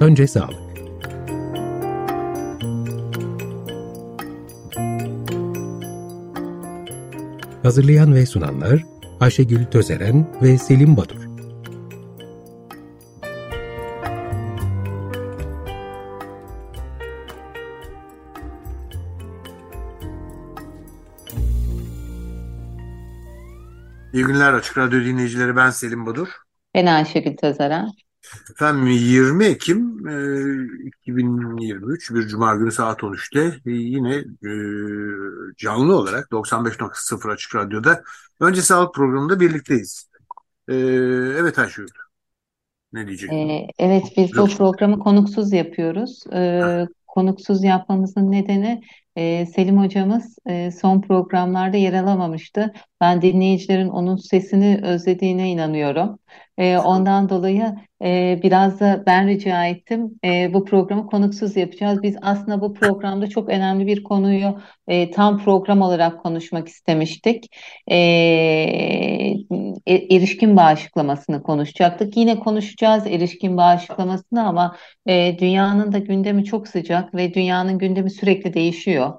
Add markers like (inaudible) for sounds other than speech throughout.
Önce sağlık. Hazırlayan ve sunanlar Ayşegül Tözeren ve Selim Badur. İyi günler Açık Radyo dinleyicileri. Ben Selim Badur. Ben Ayşegül Tözeren. Efendim 20 Ekim e, 2023 bir Cuma günü saat 13'te e, yine e, canlı olarak 95.0 Açık Radyo'da Önce Sağlık programında birlikteyiz. E, evet Ayşegül. Ne diyeceksin? Ee, evet biz bu programı konuksuz yapıyoruz. Ee, konuksuz yapmamızın nedeni e, Selim hocamız e, son programlarda yer alamamıştı. Ben dinleyicilerin onun sesini özlediğine inanıyorum. E, ondan dolayı e, biraz da ben rica ettim. E, bu programı konuksuz yapacağız. Biz aslında bu programda çok önemli bir konuyu e, tam program olarak konuşmak istemiştik. E, e, erişkin bağışıklamasını konuşacaktık. Yine konuşacağız erişkin bağışıklamasını ama e, dünyanın da gündemi çok sıcak ve dünyanın gündemi sürekli değişiyor.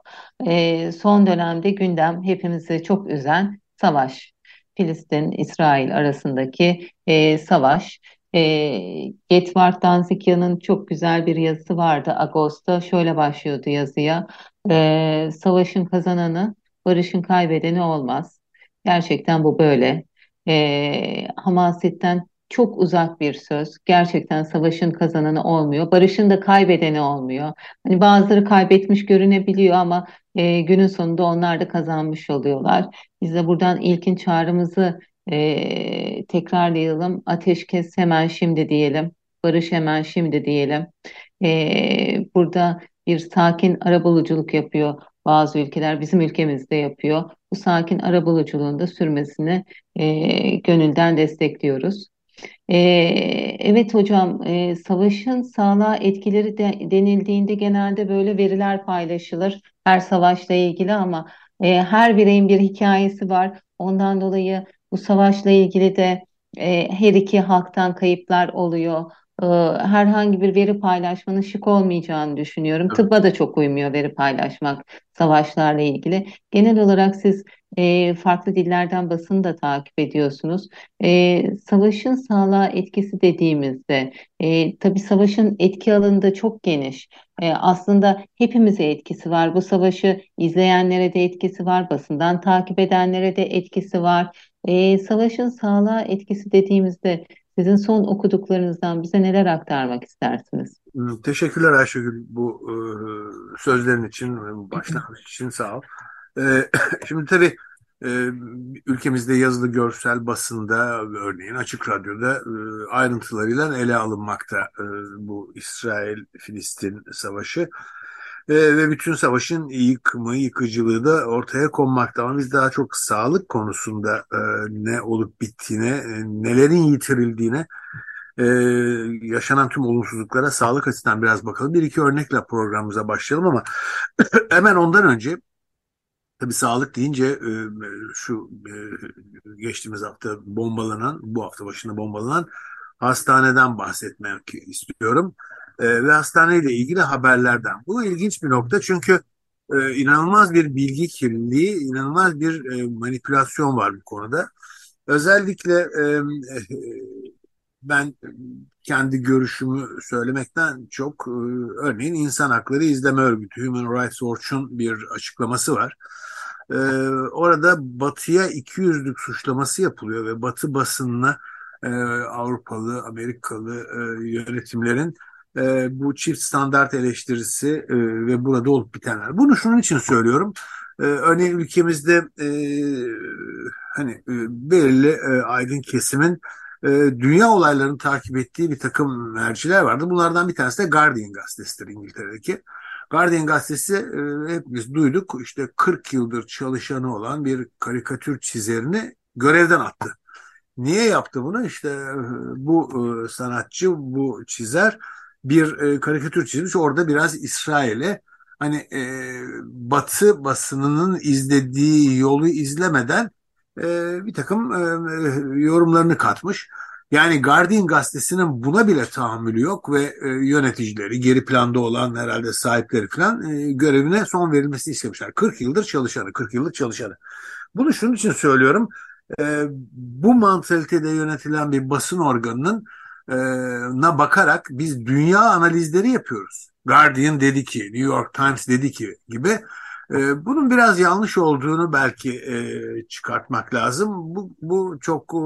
E, son dönemde gündem hepimizi çok üzen savaş. Filistin-İsrail arasındaki e, savaş. E, Getvart Danzikyan'ın çok güzel bir yazısı vardı Ağustos'ta. Şöyle başlıyordu yazıya. E, savaşın kazananı, barışın kaybedeni olmaz. Gerçekten bu böyle. E, hamasetten çok uzak bir söz. Gerçekten savaşın kazananı olmuyor. Barışın da kaybedeni olmuyor. Hani bazıları kaybetmiş görünebiliyor ama e, günün sonunda onlar da kazanmış oluyorlar. Biz de buradan ilkin çağrımızı e, tekrarlayalım. Ateşkes hemen şimdi diyelim. Barış hemen şimdi diyelim. E, burada bir sakin arabuluculuk yapıyor bazı ülkeler. Bizim ülkemizde yapıyor. Bu sakin arabuluculuğun da sürmesini e, gönülden destekliyoruz. Ee, evet hocam, e, savaşın sağlığa etkileri de, denildiğinde genelde böyle veriler paylaşılır her savaşla ilgili ama e, her bireyin bir hikayesi var. Ondan dolayı bu savaşla ilgili de e, her iki halktan kayıplar oluyor. E, herhangi bir veri paylaşmanın şık olmayacağını düşünüyorum. Tıbba da çok uymuyor veri paylaşmak savaşlarla ilgili. Genel olarak siz e, farklı dillerden basını da takip ediyorsunuz. E, savaşın sağlığa etkisi dediğimizde, e, tabii savaşın etki alanı da çok geniş. E, aslında hepimize etkisi var. Bu savaşı izleyenlere de etkisi var, basından takip edenlere de etkisi var. E, savaşın sağlığa etkisi dediğimizde sizin son okuduklarınızdan bize neler aktarmak istersiniz? Teşekkürler Ayşegül bu e, sözlerin için, başlangıç için sağ ol. E, (coughs) şimdi tabii e, ülkemizde yazılı görsel basında örneğin açık radyoda e, ayrıntılarıyla ele alınmakta e, bu İsrail-Filistin savaşı. E, ve bütün savaşın yıkımı, yıkıcılığı da ortaya konmakta. Ama biz daha çok sağlık konusunda e, ne olup bittiğine, e, nelerin yitirildiğine, e, yaşanan tüm olumsuzluklara sağlık açısından biraz bakalım. Bir iki örnekle programımıza başlayalım ama (coughs) hemen ondan önce Tabii sağlık deyince e, şu e, geçtiğimiz hafta bombalanan, bu hafta başında bombalanan hastaneden bahsetmek istiyorum. E, ve hastaneyle ilgili haberlerden. Bu ilginç bir nokta çünkü inanılmaz bir bilgi kirliliği, inanılmaz bir manipülasyon var bu konuda. Özellikle ben kendi görüşümü söylemekten çok örneğin İnsan Hakları İzleme Örgütü Human Rights Watch'un bir açıklaması var. Ee, orada Batı'ya iki yüzlük suçlaması yapılıyor ve Batı basınına e, Avrupalı, Amerikalı e, yönetimlerin e, bu çift standart eleştirisi e, ve burada olup bitenler. Bunu şunun için söylüyorum. E, örneğin ülkemizde e, hani e, belirli e, aydın kesimin e, dünya olaylarını takip ettiği bir takım merciler vardı. Bunlardan bir tanesi de Guardian gazetesidir İngiltere'deki. Guardian gazetesi e, hepimiz duyduk işte 40 yıldır çalışanı olan bir karikatür çizerini görevden attı. Niye yaptı bunu? İşte e, bu e, sanatçı, bu çizer bir e, karikatür çizmiş. Orada biraz İsrail'e hani Batı basınının izlediği yolu izlemeden bir takım yorumlarını katmış. Yani Guardian gazetesinin buna bile tahammülü yok ve e, yöneticileri, geri planda olan herhalde sahipleri falan e, görevine son verilmesini istemişler. 40 yıldır çalışanı, 40 yıllık çalışanı. Bunu şunun için söylüyorum. E, bu mantalitede yönetilen bir basın organının e, na bakarak biz dünya analizleri yapıyoruz. Guardian dedi ki, New York Times dedi ki gibi e, bunun biraz yanlış olduğunu belki e, çıkartmak lazım. Bu, bu çok e,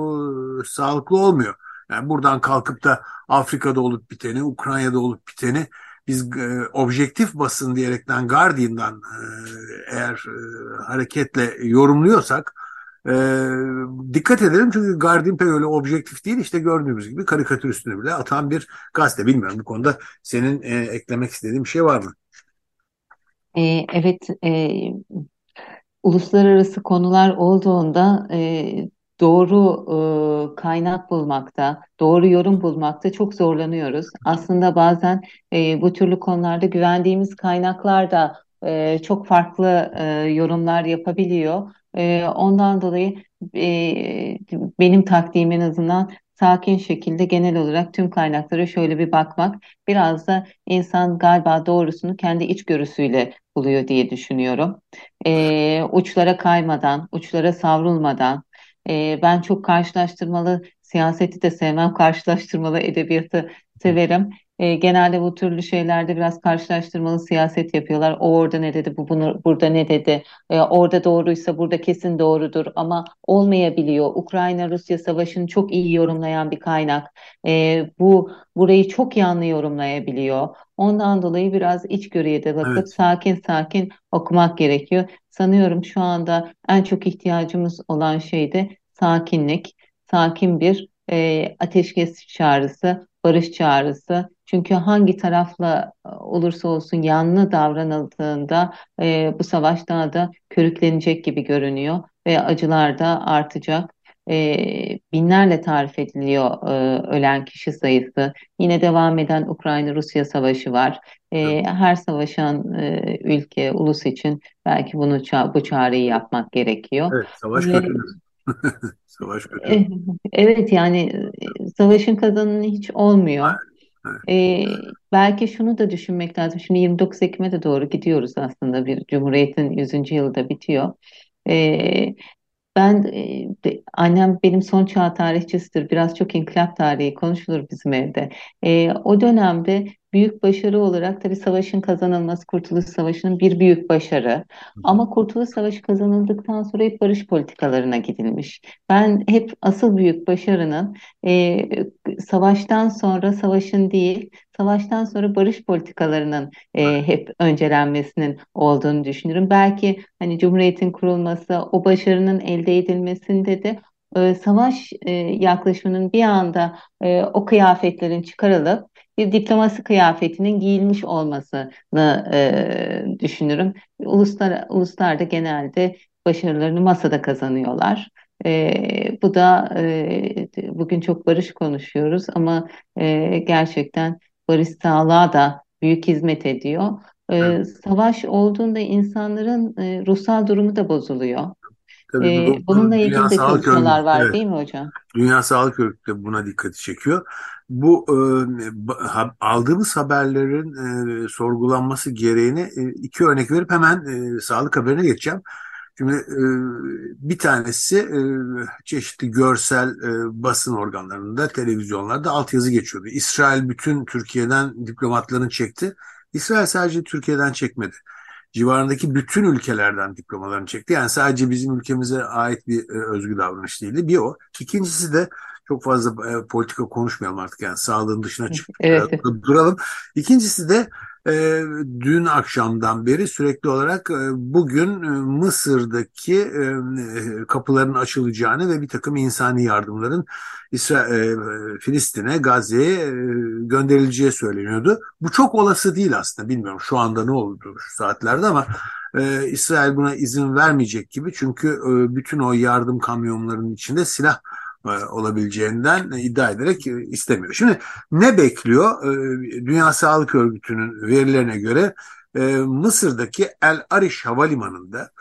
sağlıklı olmuyor. Yani buradan kalkıp da Afrika'da olup biteni, Ukrayna'da olup biteni biz e, objektif basın diyerekten Guardian'dan e, eğer e, hareketle yorumluyorsak e, dikkat edelim çünkü Guardian pek öyle objektif değil işte gördüğümüz gibi karikatür üstüne bile atan bir gazete. Bilmiyorum bu konuda senin e, eklemek istediğin bir şey var mı? E, evet, e, uluslararası konular olduğunda e, doğru e, kaynak bulmakta, doğru yorum bulmakta çok zorlanıyoruz. Aslında bazen e, bu türlü konularda güvendiğimiz kaynaklar da e, çok farklı e, yorumlar yapabiliyor. E, ondan dolayı e, benim taktiğim en azından sakin şekilde genel olarak tüm kaynaklara şöyle bir bakmak. Biraz da insan galiba doğrusunu kendi içgörüsüyle buluyor diye düşünüyorum. E, uçlara kaymadan, uçlara savrulmadan, e, ben çok karşılaştırmalı siyaseti de sevmem, karşılaştırmalı edebiyatı severim. E, genelde bu türlü şeylerde biraz karşılaştırmalı siyaset yapıyorlar. O orada ne dedi, bu bunu burada ne dedi. E, orada doğruysa burada kesin doğrudur ama olmayabiliyor. Ukrayna-Rusya savaşını çok iyi yorumlayan bir kaynak. E, bu burayı çok yanlış yorumlayabiliyor. Ondan dolayı biraz içgörüye de bakıp evet. sakin sakin okumak gerekiyor. Sanıyorum şu anda en çok ihtiyacımız olan şey de sakinlik, sakin bir e, ateşkes çağrısı, barış çağrısı. Çünkü hangi tarafla e, olursa olsun yanlı davranıldığında e, bu savaş daha da körüklenecek gibi görünüyor ve acılar da artacak. E, binlerle tarif ediliyor e, ölen kişi sayısı. Yine devam eden Ukrayna-Rusya savaşı var. E, her savaşan e, ülke, ulus için belki bunu ça bu çağrıyı yapmak gerekiyor. Evet, savaş kötüdür. (laughs) savaş kötü. Evet yani savaşın kazanını hiç olmuyor. Ee, belki şunu da düşünmek lazım. Şimdi 29 Ekim'e de doğru gidiyoruz aslında. Bir Cumhuriyet'in 100. yılı da bitiyor. Ee, ben e, annem benim son çağ tarihçisidir. Biraz çok inkılap tarihi konuşulur bizim evde. E, o dönemde büyük başarı olarak tabii savaşın kazanılması, Kurtuluş Savaşı'nın bir büyük başarı. Ama Kurtuluş Savaşı kazanıldıktan sonra hep barış politikalarına gidilmiş. Ben hep asıl büyük başarının e, savaştan sonra savaşın değil, savaştan sonra barış politikalarının e, hep öncelenmesinin olduğunu düşünürüm. Belki hani Cumhuriyet'in kurulması, o başarının elde edilmesinde de e, savaş e, yaklaşımının bir anda e, o kıyafetlerin çıkarılıp bir diplomasi kıyafetinin giyilmiş olmasını e, düşünürüm. Uluslar, uluslar da genelde başarılarını masada kazanıyorlar. E, bu da e, bugün çok barış konuşuyoruz ama e, gerçekten barış sağlığa da büyük hizmet ediyor. E, savaş olduğunda insanların e, ruhsal durumu da bozuluyor. Tabii ee, bu, bununla ilgili de çalışmalar var evet. değil mi hocam? Dünya Sağlık Örgütü de buna dikkati çekiyor. Bu e, aldığımız haberlerin e, sorgulanması gereğini e, iki örnek verip hemen e, sağlık haberine geçeceğim. Şimdi e, bir tanesi e, çeşitli görsel e, basın organlarında, televizyonlarda altyazı geçiyordu. İsrail bütün Türkiye'den diplomatlarını çekti. İsrail sadece Türkiye'den çekmedi civarındaki bütün ülkelerden diplomalarını çekti. Yani sadece bizim ülkemize ait bir e, özgü davranış değildi. Bir o. İkincisi de çok fazla e, politika konuşmayalım artık yani sağlığın dışına çıkıp evet. duralım. İkincisi de e, dün akşamdan beri sürekli olarak e, bugün e, Mısır'daki e, e, kapıların açılacağını ve bir takım insani yardımların İsra e, Filistin'e, Gazze'ye e, gönderileceği söyleniyordu. Bu çok olası değil aslında. Bilmiyorum şu anda ne oldu şu saatlerde ama e, İsrail buna izin vermeyecek gibi. Çünkü e, bütün o yardım kamyonlarının içinde silah olabileceğinden iddia ederek e, istemiyor. Şimdi ne bekliyor? E, Dünya Sağlık Örgütü'nün verilerine göre Mısır'daki El Arish Havalimanı'nda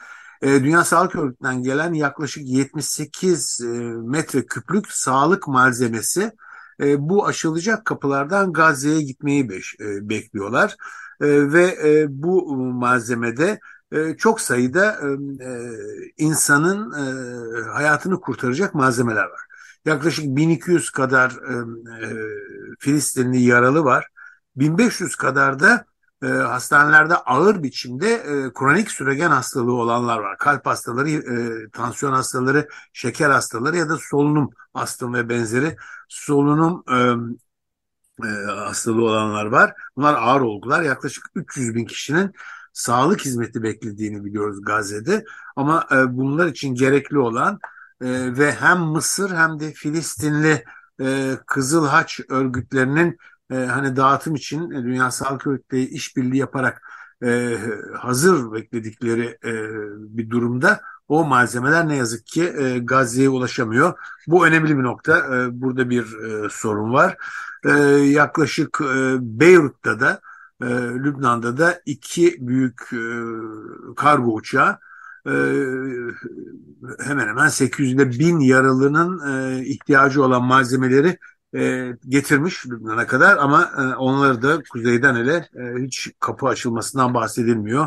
e, Dünya Sağlık Örgütü'nden gelen yaklaşık 78 e, metre küplük sağlık malzemesi e, bu aşılacak kapılardan Gazze'ye gitmeyi e, bekliyorlar. E, ve e, bu malzemede e, çok sayıda e, e, insanın e, hayatını kurtaracak malzemeler var. Yaklaşık 1200 kadar e, Filistinli yaralı var. 1500 kadar da e, hastanelerde ağır biçimde e, kronik süregen hastalığı olanlar var. Kalp hastaları, e, tansiyon hastaları, şeker hastaları ya da solunum hastalığı ve benzeri solunum e, e, hastalığı olanlar var. Bunlar ağır olgular. Yaklaşık 300 bin kişinin sağlık hizmeti beklediğini biliyoruz Gazze'de. Ama e, bunlar için gerekli olan e, ve hem Mısır hem de Filistinli e, Kızıl Haç örgütlerinin e, hani dağıtım için e, Dünya Sağlık Örgütü işbirliği yaparak e, hazır bekledikleri e, bir durumda o malzemeler ne yazık ki e, Gazze'ye ulaşamıyor. Bu önemli bir nokta. E, burada bir e, sorun var. E, yaklaşık e, Beyrut'ta da e, Lübnan'da da iki büyük e, kargo uçağı e, hemen hemen 800 ile 1000 yaralının e, ihtiyacı olan malzemeleri e, getirmiş Lübnan'a kadar ama e, onları da kuzeyden hele e, hiç kapı açılmasından bahsedilmiyor.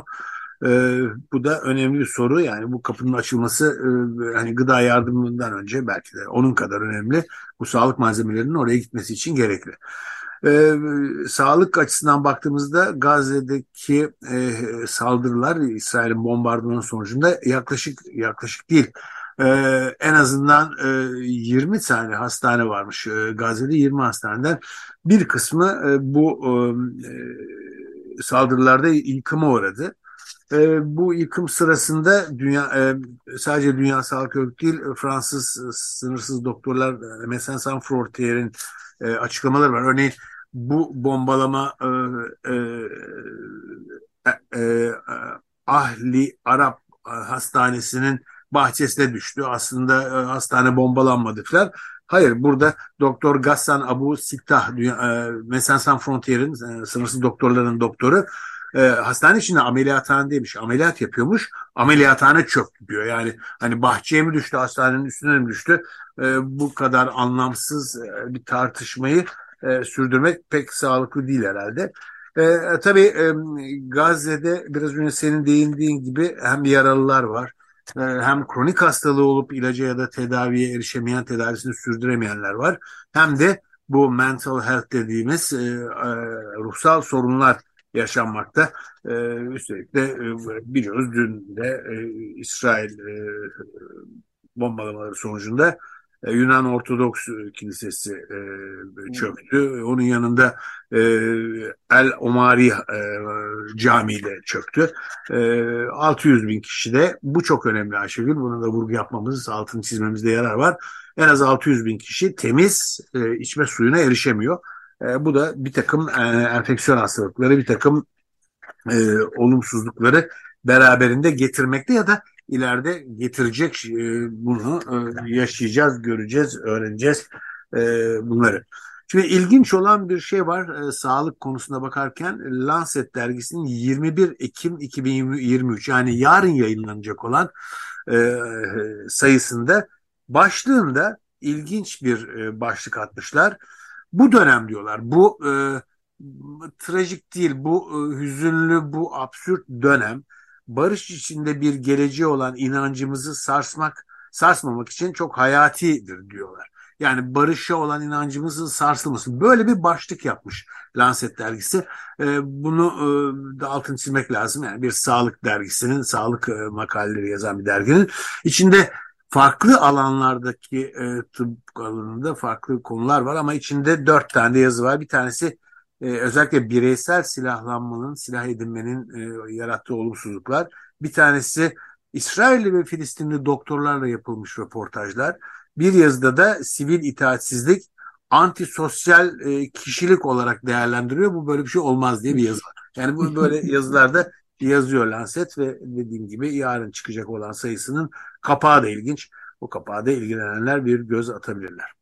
E, bu da önemli bir soru yani bu kapının açılması e, hani gıda yardımından önce belki de onun kadar önemli bu sağlık malzemelerinin oraya gitmesi için gerekli. E, sağlık açısından baktığımızda Gazze'deki e, saldırılar İsrail'in bombardımanı sonucunda yaklaşık yaklaşık değil e, en azından e, 20 tane hastane varmış e, Gazze'de 20 hastaneden bir kısmı e, bu e, saldırılarda yıkıma uğradı. E, bu yıkım sırasında dünya e, sadece Dünya Sağlık Örgütü değil Fransız sınırsız doktorlar Médecins Sans Frontieres'in e, açıklamaları var. Örneğin bu bombalama e, e, e, e, Ahli Arap Hastanesi'nin bahçesine düştü. Aslında e, hastane bombalanmadı falan. Hayır burada Doktor Gassan Abu Sittah, e, Médecins Sans Frontieres'in e, sınırsız doktorların doktoru e, hastane içinde ameliyathanedeymiş. Ameliyat yapıyormuş. Ameliyathane çöktü diyor. Yani hani bahçeye mi düştü, hastanenin üstüne mi düştü? E, bu kadar anlamsız e, bir tartışmayı e, sürdürmek pek sağlıklı değil herhalde. E, tabii e, Gazze'de biraz önce senin değindiğin gibi hem yaralılar var e, hem kronik hastalığı olup ilaca ya da tedaviye erişemeyen, tedavisini sürdüremeyenler var. Hem de bu mental health dediğimiz e, e, ruhsal sorunlar yaşanmakta. E, üstelik de e, biliyoruz dün de e, İsrail e, bombalamaları sonucunda Yunan Ortodoks Kilisesi çöktü. Onun yanında El Omari e, Camii de çöktü. E, 600 bin kişi de bu çok önemli Ayşegül. Bunu da vurgu yapmamız, altını çizmemizde yarar var. En az 600 bin kişi temiz içme suyuna erişemiyor. E, bu da bir takım e, enfeksiyon hastalıkları, bir takım e, olumsuzlukları beraberinde getirmekte ya da ileride getirecek e, bunu e, yaşayacağız, göreceğiz, öğreneceğiz e, bunları. Şimdi ilginç olan bir şey var sağlık konusuna bakarken Lancet dergisinin 21 Ekim 2023 yani yarın yayınlanacak olan sayısında başlığında ilginç bir başlık atmışlar. Bu dönem diyorlar bu trajik değil bu hüzünlü bu absürt dönem barış içinde bir geleceği olan inancımızı sarsmak, sarsmamak için çok hayatidir diyorlar. Yani barışa olan inancımızın sarsılması. Böyle bir başlık yapmış Lancet dergisi. E, bunu e, da altını çizmek lazım. Yani bir sağlık dergisinin, sağlık e, makaleleri yazan bir derginin içinde farklı alanlardaki e, tıp alanında farklı konular var ama içinde dört tane yazı var. Bir tanesi e, özellikle bireysel silahlanmanın, silah edinmenin e, yarattığı olumsuzluklar. Bir tanesi İsrailli ve Filistinli doktorlarla yapılmış röportajlar. Bir yazıda da sivil itaatsizlik antisosyal e, kişilik olarak değerlendiriyor. Bu böyle bir şey olmaz diye bir yazı var. Yani bu böyle (laughs) yazılarda yazıyor Lancet ve dediğim gibi yarın çıkacak olan sayısının kapağı da ilginç. O kapağı da ilgilenenler bir göz atabilirler.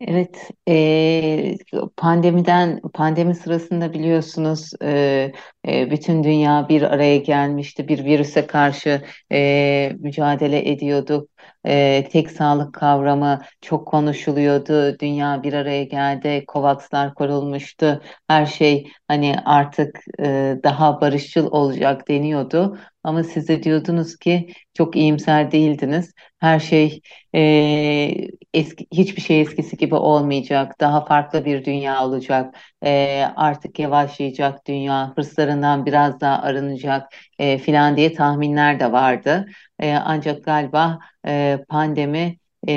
Evet, e, pandemiden pandemi sırasında biliyorsunuz e, e, bütün dünya bir araya gelmişti, bir virüse karşı e, mücadele ediyorduk. E, tek sağlık kavramı çok konuşuluyordu. Dünya bir araya geldi, COVAX'lar kurulmuştu. Her şey hani artık e, daha barışçıl olacak deniyordu. Ama siz de diyordunuz ki çok iyimser değildiniz. Her şey e, eski, hiçbir şey eskisi gibi olmayacak. Daha farklı bir dünya olacak. E, artık yavaşlayacak dünya. Hırslarından biraz daha arınacak e, filan diye tahminler de vardı. E, ancak galiba e, pandemi e,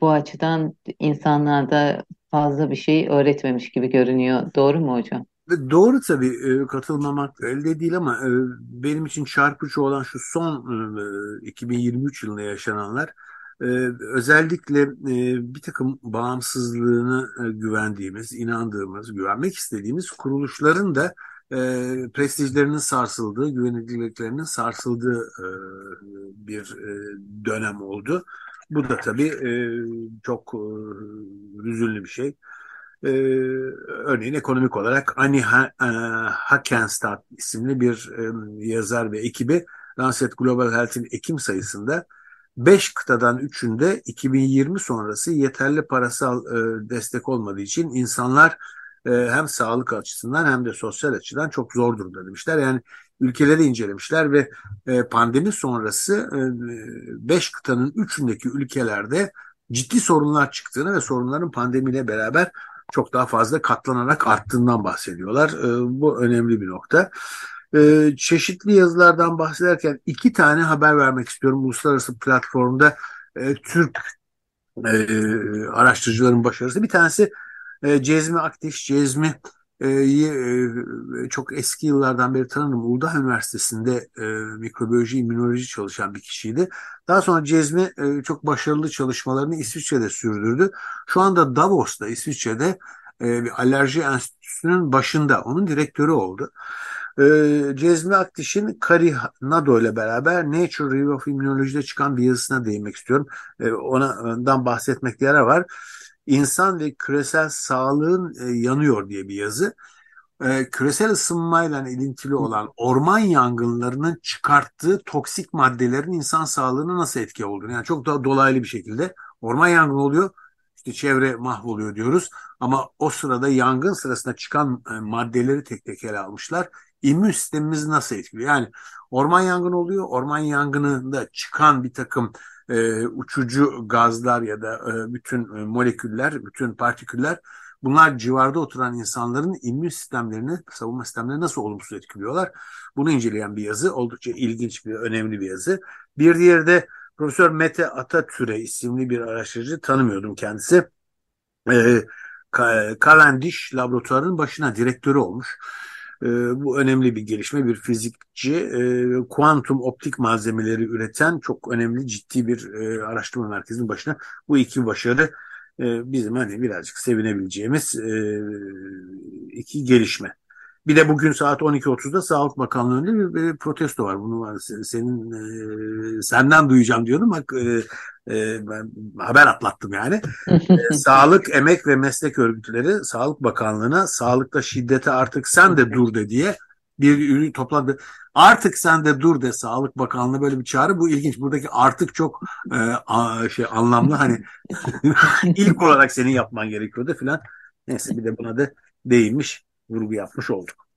bu açıdan insanlarda fazla bir şey öğretmemiş gibi görünüyor. Doğru mu hocam? Doğru tabii e, katılmamak elde değil ama e, benim için çarpıcı olan şu son 2023 yılında yaşananlar özellikle bir takım bağımsızlığını güvendiğimiz, inandığımız, güvenmek istediğimiz kuruluşların da prestijlerinin sarsıldığı, güvenilirliklerinin sarsıldığı bir dönem oldu. Bu da tabii çok üzünlü bir şey. Ee, örneğin ekonomik olarak Annie Hackenstadt isimli bir e, yazar ve ekibi Lancet Global Health'in Ekim sayısında 5 kıtadan 3'ünde 2020 sonrası yeterli parasal e, destek olmadığı için insanlar e, hem sağlık açısından hem de sosyal açıdan çok zor durumda demişler. Yani ülkeleri incelemişler ve e, pandemi sonrası 5 e, kıtanın 3'ündeki ülkelerde ciddi sorunlar çıktığını ve sorunların pandemiyle beraber çok daha fazla katlanarak arttığından bahsediyorlar. E, bu önemli bir nokta. E, çeşitli yazılardan bahsederken iki tane haber vermek istiyorum. Uluslararası platformda e, Türk e, araştırıcıların başarısı. Bir tanesi e, Cezmi Aktiş, Cezmi e, e, çok eski yıllardan beri tanırım. Uludağ Üniversitesi'nde e, mikrobiyoloji, immünoloji çalışan bir kişiydi. Daha sonra Cezmi e, çok başarılı çalışmalarını İsviçre'de sürdürdü. Şu anda Davos'ta, İsviçre'de e, bir alerji enstitüsünün başında, onun direktörü oldu. Cezmi Aktiş'in Kari Nado ile beraber Nature Review of Immunology'de çıkan bir yazısına değinmek istiyorum. E, ondan bahsetmekte yarar var. İnsan ve küresel sağlığın e, yanıyor diye bir yazı. E, küresel ısınmayla ilintili olan orman yangınlarının çıkarttığı toksik maddelerin insan sağlığına nasıl etki olduğunu yani çok daha dolaylı bir şekilde orman yangını oluyor işte çevre mahvoluyor diyoruz ama o sırada yangın sırasında çıkan e, maddeleri tek tek ele almışlar. İmmün sistemimizi nasıl etkiliyor? Yani orman yangını oluyor. Orman yangınında çıkan bir takım e, uçucu gazlar ya da e, bütün e, moleküller, bütün partiküller bunlar civarda oturan insanların immün sistemlerini, savunma sistemlerini nasıl olumsuz etkiliyorlar? Bunu inceleyen bir yazı. Oldukça ilginç bir, önemli bir yazı. Bir diğeri de Profesör Mete Atatüre isimli bir araştırıcı tanımıyordum kendisi. E, Cavendish laboratuvarının başına direktörü olmuş. E, bu önemli bir gelişme. Bir fizikçi, e, kuantum optik malzemeleri üreten çok önemli ciddi bir e, araştırma merkezinin başına. Bu iki başarı e, bizim hani birazcık sevinebileceğimiz e, iki gelişme. Bir de bugün saat 12.30'da Sağlık Bakanlığı'nda bir, bir protesto var. Bunu var. Senin e, senden duyacağım diyordum. Bak e, e, ben haber atlattım yani. (laughs) e, Sağlık, Emek ve Meslek Örgütleri Sağlık Bakanlığı'na sağlıkta şiddete artık sen de dur de diye bir ürün topladı. Artık sen de dur de Sağlık Bakanlığı böyle bir çağrı. Bu ilginç. Buradaki artık çok e, a, şey anlamlı. Hani (laughs) ilk olarak senin yapman gerekiyordu filan. Neyse bir de buna da değinmiş vurgu yapmış olduk.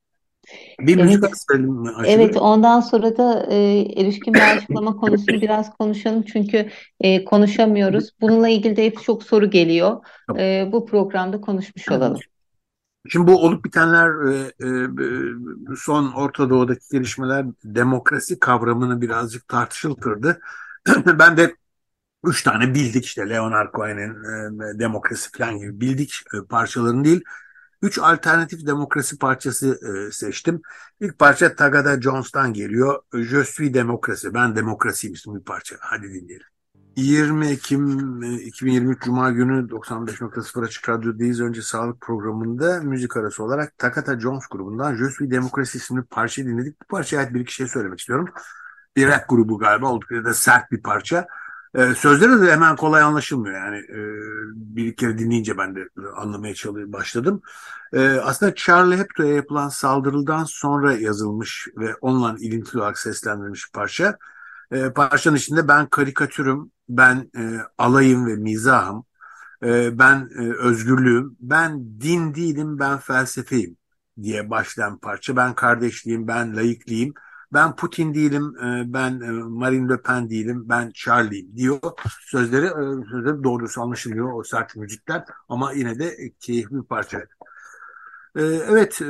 Bir evet. müzik verelim Evet, ondan sonra da e, erişkin bağışıklama konusunu biraz konuşalım çünkü e, konuşamıyoruz. Bununla ilgili de hep çok soru geliyor. Tamam. E, bu programda konuşmuş olalım. Şimdi bu olup bitenler e, e, son Orta Doğu'daki gelişmeler demokrasi kavramını birazcık tartışıltırdı. (clears throat) ben de üç tane bildik işte Leonard Cohen'in e, demokrasi falan gibi bildik e, parçalarını değil Üç alternatif demokrasi parçası e, seçtim. İlk parça Tagada Jones'tan geliyor. Je suis demokrasi. Ben demokrasiyim isimli bir parça. Hadi dinleyelim. 20 Ekim 2023 e, Cuma günü 95.0 Açık Radyo'dayız. Önce sağlık programında müzik arası olarak Takata Jones grubundan Je suis demokrasi isimli parçayı dinledik. Bu parçaya ait bir iki şey söylemek istiyorum. Bir rock grubu galiba oldukça da sert bir parça. E, sözleri de hemen kolay anlaşılmıyor yani e, bir kere dinleyince ben de anlamaya çalıştım başladım. E, aslında Charlie Hebdo'ya yapılan saldırıdan sonra yazılmış ve onunla ilintili olarak seslendirilmiş parça. E, parçanın içinde ben karikatürüm, ben e, alayım ve mizahım, e, ben e, özgürlüğüm, ben din değilim, ben felsefeyim diye başlayan parça. Ben kardeşliğim, ben layıklıyım, ben Putin değilim, e, ben e, Marine Le Pen değilim, ben Charlie'yim diyor. Sözleri, e, sözleri doğrusu anlaşılmıyor o sert müzikler ama yine de keyifli bir parça. Evet,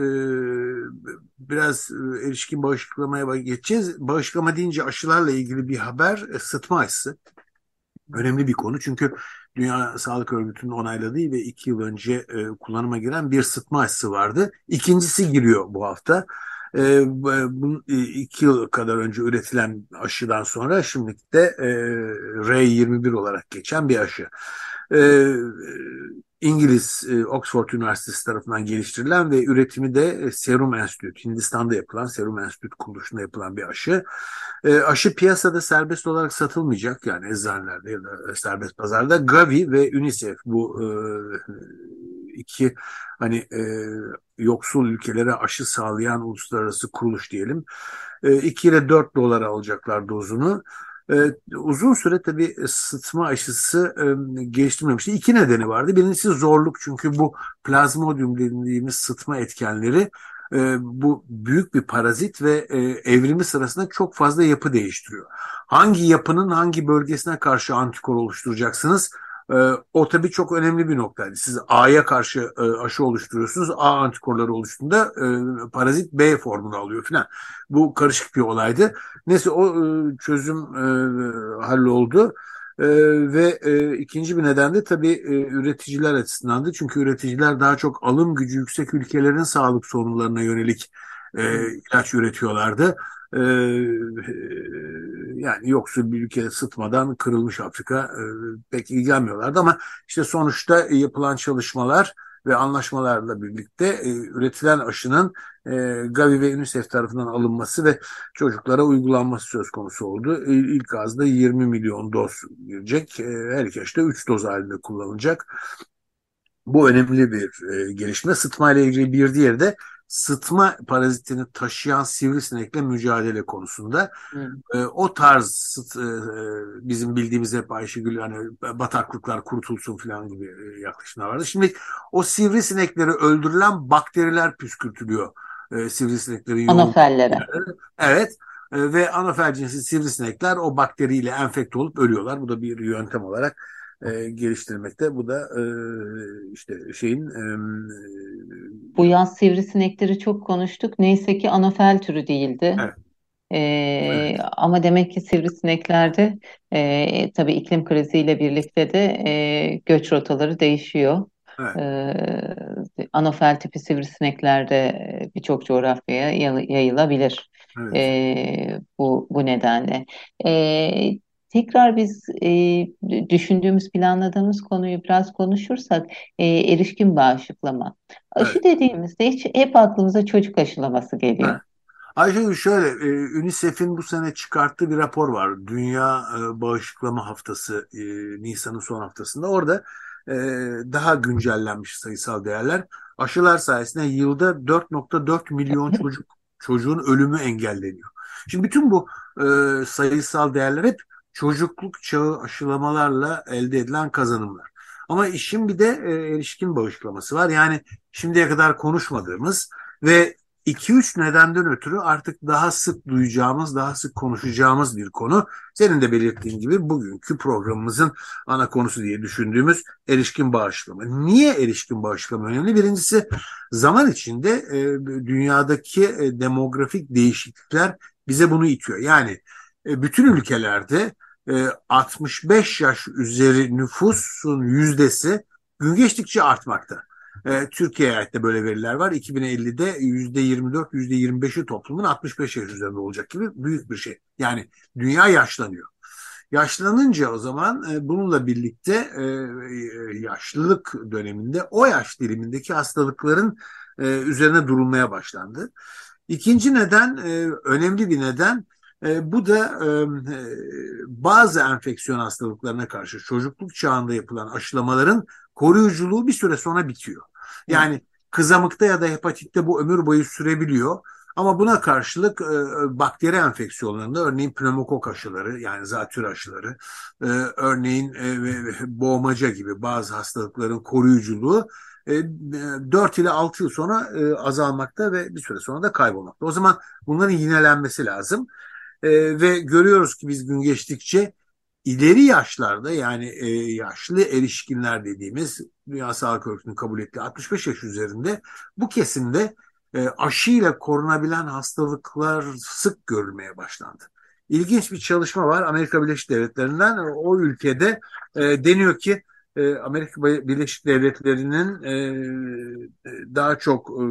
biraz erişkin bağışıklamaya geçeceğiz. Bağışıklama deyince aşılarla ilgili bir haber, sıtma aşısı. Önemli bir konu çünkü Dünya Sağlık Örgütü'nün onayladığı ve iki yıl önce kullanıma giren bir sıtma aşısı vardı. İkincisi giriyor bu hafta. E, bu iki yıl kadar önce üretilen aşıdan sonra şimdi de e, R21 olarak geçen bir aşı. E, İngiliz e, Oxford Üniversitesi tarafından geliştirilen ve üretimi de e, Serum Enstitü, Hindistan'da yapılan Serum Enstitü kuruluşunda yapılan bir aşı. E, aşı piyasada serbest olarak satılmayacak yani eczanelerde ya da serbest pazarda. Gavi ve UNICEF bu e, iki hani e, yoksul ülkelere aşı sağlayan uluslararası kuruluş diyelim. E, 2 ile 4 dolar alacaklar dozunu. Ee, uzun süre tabii sıtma aşısı e, geliştirmemişti. İki nedeni vardı. Birincisi zorluk çünkü bu plazmodium dediğimiz sıtma etkenleri e, bu büyük bir parazit ve e, evrimi sırasında çok fazla yapı değiştiriyor. Hangi yapının hangi bölgesine karşı antikor oluşturacaksınız? E, o tabii çok önemli bir noktaydı. Siz A'ya karşı e, aşı oluşturuyorsunuz. A antikorları oluştuğunda e, parazit B formunu alıyor falan. Bu karışık bir olaydı. Neyse o e, çözüm e, halloldu. E, ve e, ikinci bir neden de tabii e, üreticiler açısındandı. Çünkü üreticiler daha çok alım gücü yüksek ülkelerin sağlık sorunlarına yönelik e, ilaç üretiyorlardı. Ee, yani yoksul bir ülke sıtmadan kırılmış Afrika e, pek ilgilenmiyorlardı ama işte sonuçta yapılan çalışmalar ve anlaşmalarla birlikte e, üretilen aşının e, Gavi ve UNICEF tarafından alınması ve çocuklara uygulanması söz konusu oldu. E, ilk azda 20 milyon doz girecek. E, her iki aşıda 3 doz halinde kullanılacak. Bu önemli bir gelişme. Sıtma ile ilgili bir diğeri de sıtma parazitini taşıyan sivrisinekle mücadele konusunda. E, o tarz sıt, e, bizim bildiğimiz hep Ayşegül hani bataklıklar kurtulsun falan gibi e, yaklaşımlar vardı. Şimdi o sivrisinekleri öldürülen bakteriler püskürtülüyor. E, sivrisineklerin Anofellere. Evet ve anofel cinsi sivrisinekler o bakteriyle enfekte olup ölüyorlar. Bu da bir yöntem olarak e, geliştirmekte. Bu da e, işte şeyin e, bu yaz sivrisinekleri çok konuştuk. Neyse ki anofel türü değildi. Evet. Ee, evet. Ama demek ki sivrisineklerde e, tabii iklim kriziyle birlikte de e, göç rotaları değişiyor. Evet. Ee, anofel tipi sivrisineklerde birçok coğrafyaya yayılabilir. Evet. Ee, bu bu nedenle. Ee, Tekrar biz e, düşündüğümüz, planladığımız konuyu biraz konuşursak e, erişkin bağışıklama. Aşı evet. dediğimizde hiç, hep aklımıza çocuk aşılaması geliyor. Evet. Ayşegül şöyle, e, UNICEF'in bu sene çıkarttığı bir rapor var. Dünya e, Bağışıklama Haftası e, Nisan'ın son haftasında. Orada e, daha güncellenmiş sayısal değerler. Aşılar sayesinde yılda 4.4 milyon çocuk çocuğun ölümü engelleniyor. Şimdi bütün bu e, sayısal değerler hep çocukluk çağı aşılamalarla elde edilen kazanımlar. Ama işin bir de e, erişkin bağışlaması var. Yani şimdiye kadar konuşmadığımız ve 2-3 nedenden ötürü artık daha sık duyacağımız, daha sık konuşacağımız bir konu. Senin de belirttiğin gibi bugünkü programımızın ana konusu diye düşündüğümüz erişkin bağışlama. Niye erişkin bağışlama önemli? Birincisi zaman içinde e, dünyadaki e, demografik değişiklikler bize bunu itiyor. Yani e, bütün ülkelerde 65 e, yaş üzeri nüfusun yüzdesi gün geçtikçe artmakta. E, Türkiye'ye de böyle veriler var. 2050'de %24, %25'i toplumun 65 yaş üzerinde olacak gibi büyük bir şey. Yani dünya yaşlanıyor. Yaşlanınca o zaman e, bununla birlikte yaşlılık döneminde o yaş dilimindeki hastalıkların üzerine durulmaya başlandı. İkinci neden, önemli bir neden E, bu da e, bazı enfeksiyon hastalıklarına karşı çocukluk çağında yapılan aşılamaların koruyuculuğu bir süre sonra bitiyor. Yani kızamıkta ya da hepatitte bu ömür boyu sürebiliyor. Ama buna karşılık e, bakteri enfeksiyonlarında örneğin pneumokok aşıları yani zatür aşıları, e, örneğin e, boğmaca gibi bazı hastalıkların koruyuculuğu e, 4 ile 6 yıl sonra e, azalmakta ve bir süre sonra da kaybolmakta. O zaman bunların yinelenmesi lazım. E, ve görüyoruz ki biz gün geçtikçe ileri yaşlarda yani e, yaşlı erişkinler dediğimiz Dünya Sağlık Örgütü'nün kabul ettiği 65 yaş üzerinde bu kesimde e, aşıyla korunabilen hastalıklar sık görülmeye başlandı. İlginç bir çalışma var Amerika Birleşik Devletleri'nden. O ülkede e, deniyor ki e, Amerika Birleşik Devletleri'nin e, daha çok e,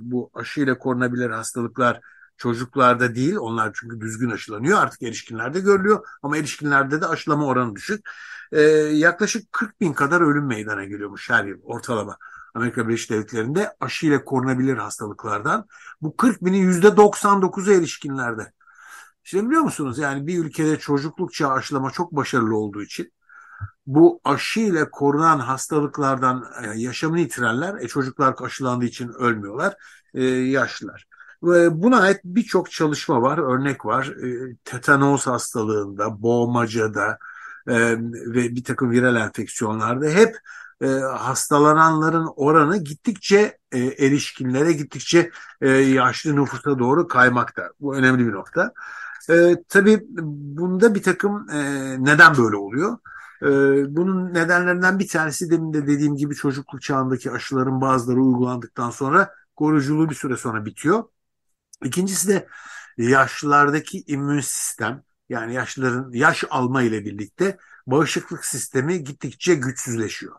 bu aşıyla korunabilir hastalıklar çocuklarda değil. Onlar çünkü düzgün aşılanıyor. Artık erişkinlerde görülüyor. Ama erişkinlerde de aşılama oranı düşük. E, yaklaşık 40 bin kadar ölüm meydana geliyormuş her yıl ortalama. Amerika Birleşik Devletleri'nde aşıyla korunabilir hastalıklardan. Bu 40 binin %99'u erişkinlerde. Şimdi biliyor musunuz yani bir ülkede çocukluk çağı aşılama çok başarılı olduğu için bu aşı ile korunan hastalıklardan e, yaşamını yitirenler e, çocuklar aşılandığı için ölmüyorlar e, yaşlılar. Buna ait birçok çalışma var, örnek var. E, tetanoz hastalığında, boğmacada e, ve bir takım viral enfeksiyonlarda hep e, hastalananların oranı gittikçe e, erişkinlere, gittikçe yaşlı nüfusa doğru kaymakta. Bu önemli bir nokta. Tabii bunda bir takım neden böyle oluyor? Bunun nedenlerinden bir tanesi demin de dediğim gibi çocukluk çağındaki aşıların bazıları uygulandıktan sonra koruyuculuğu bir süre sonra bitiyor. İkincisi de yaşlılardaki immün sistem yani yaşlıların yaş alma ile birlikte bağışıklık sistemi gittikçe güçsüzleşiyor.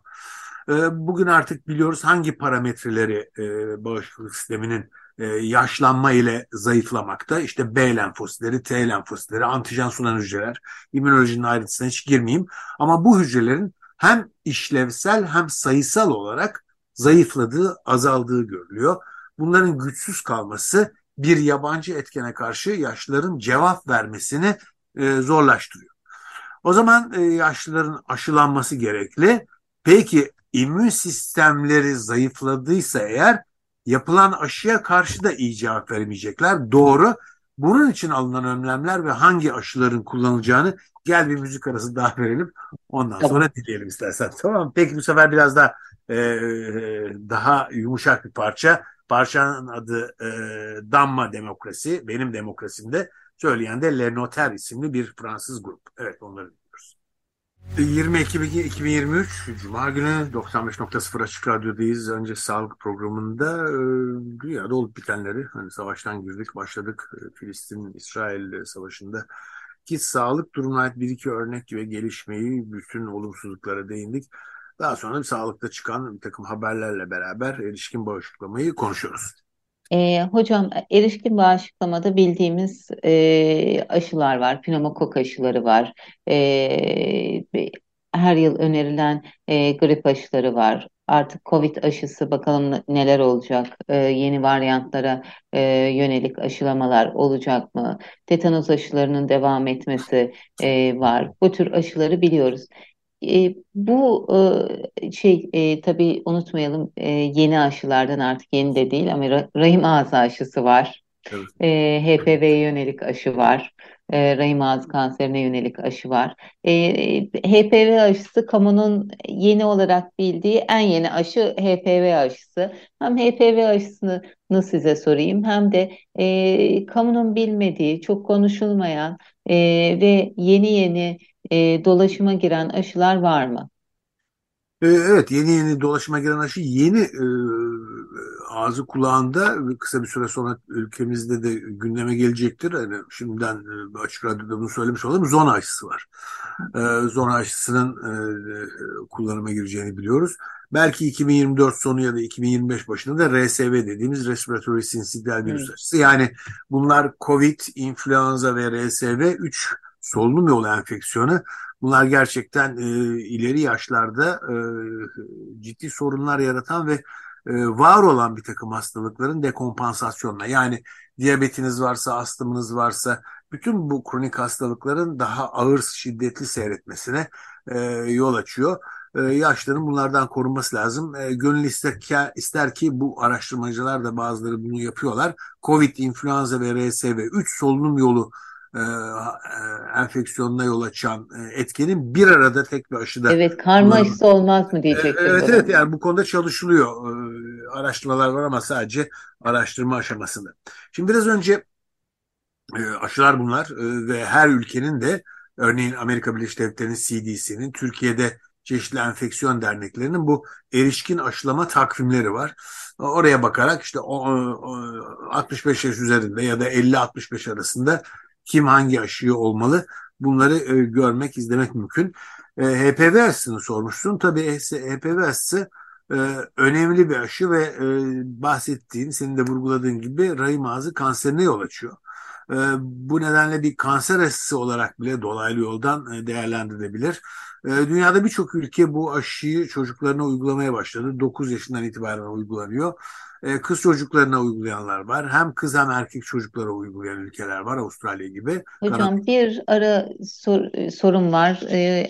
Ee, bugün artık biliyoruz hangi parametreleri e, bağışıklık sisteminin e, yaşlanma ile zayıflamakta. İşte B lenfositleri, T lenfositleri, antijen sunan hücreler. İmmünolojinin ayrıntısına hiç girmeyeyim. Ama bu hücrelerin hem işlevsel hem sayısal olarak zayıfladığı, azaldığı görülüyor. Bunların güçsüz kalması bir yabancı etkene karşı yaşlıların cevap vermesini e, zorlaştırıyor. O zaman e, yaşlıların aşılanması gerekli. Peki immün sistemleri zayıfladıysa eğer yapılan aşıya karşı da iyi cevap veremeyecekler. Doğru. Bunun için alınan önlemler ve hangi aşıların kullanılacağını gel bir müzik arası daha verelim. Ondan tamam. sonra dileyelim istersen. Tamam Peki bu sefer biraz daha e, daha yumuşak bir parça. Parçanın adı e, Damma Demokrasi. Benim demokrasimde söyleyen de Le Noter isimli bir Fransız grup. Evet onları 20 Ekim 2023 Cuma günü 95.0 Açık Radyo'dayız. Önce sağlık programında e, dünyada olup bitenleri hani savaştan girdik başladık e, Filistin-İsrail savaşında ki sağlık durumuna ait bir iki örnek ve gelişmeyi bütün olumsuzluklara değindik. Daha sonra bir sağlıkta çıkan bir takım haberlerle beraber erişkin bağışıklamayı konuşuyoruz. E, hocam erişkin bağışıklamada bildiğimiz e, aşılar var. Pneumokok aşıları var. E, her yıl önerilen e, grip aşıları var. Artık Covid aşısı bakalım neler olacak. E, yeni varyantlara e, yönelik aşılamalar olacak mı? Tetanos aşılarının devam etmesi e, var. Bu tür aşıları biliyoruz. E, bu e, şey e, tabii unutmayalım e, yeni aşılardan artık yeni de değil ama rahim ağzı aşısı var. Evet. E, HPV'ye yönelik aşı var. E, rahim ağzı kanserine yönelik aşı var. E, HPV aşısı kamunun yeni olarak bildiği en yeni aşı HPV aşısı. Hem HPV aşısını size sorayım hem de e, kamunun bilmediği, çok konuşulmayan e, ve yeni yeni e, dolaşıma giren aşılar var mı? E, evet yeni yeni dolaşıma giren aşı yeni e, ağzı kulağında kısa bir süre sonra ülkemizde de gündeme gelecektir. Yani şimdiden e, açık radyoda bunu söylemiş olalım. Zona aşısı var. E, zona aşısının e, kullanıma gireceğini biliyoruz. Belki 2024 sonu ya da 2025 başında da RSV dediğimiz Respiratory Syncytial Virus evet. aşısı. Yani bunlar COVID, influenza ve RSV 3 solunum yolu enfeksiyonu bunlar gerçekten e, ileri yaşlarda e, ciddi sorunlar yaratan ve e, var olan bir takım hastalıkların dekompansasyonuna yani diyabetiniz varsa, astımınız varsa, bütün bu kronik hastalıkların daha ağır şiddetli seyretmesine e, yol açıyor. E, yaşların bunlardan korunması lazım. E, gönül ister ki, ister ki bu araştırmacılar da bazıları bunu yapıyorlar. Covid, influenza ve RSV 3 solunum yolu e, e, enfeksiyonuna yol açan e, etkenin bir arada tek bir aşıda. Evet karma aşısı olmaz mı diyecektim. Evet evet yani bu konuda çalışılıyor. E, araştırmalar var ama sadece araştırma aşamasında. Şimdi biraz önce e, aşılar bunlar e, ve her ülkenin de örneğin Amerika Birleşik Devletleri'nin CDC'nin Türkiye'de çeşitli enfeksiyon derneklerinin bu erişkin aşılama takvimleri var. Oraya bakarak işte 65 yaş üzerinde ya da 50-65 arasında kim hangi aşıyı olmalı bunları e, görmek, izlemek mümkün. E, HPV aşısını sormuşsun. Tabii HPV aşısı e, önemli bir aşı ve e, bahsettiğin, senin de vurguladığın gibi rahim ağzı kanserine yol açıyor. E, bu nedenle bir kanser aşısı olarak bile dolaylı yoldan e, değerlendirilebilir. E, dünyada birçok ülke bu aşıyı çocuklarına uygulamaya başladı. 9 yaşından itibaren uygulanıyor. E, kız çocuklarına uygulayanlar var. Hem kız hem erkek çocuklara uygulayan ülkeler var Avustralya gibi. Hocam Kanada... bir ara sor, sorum var. Ee,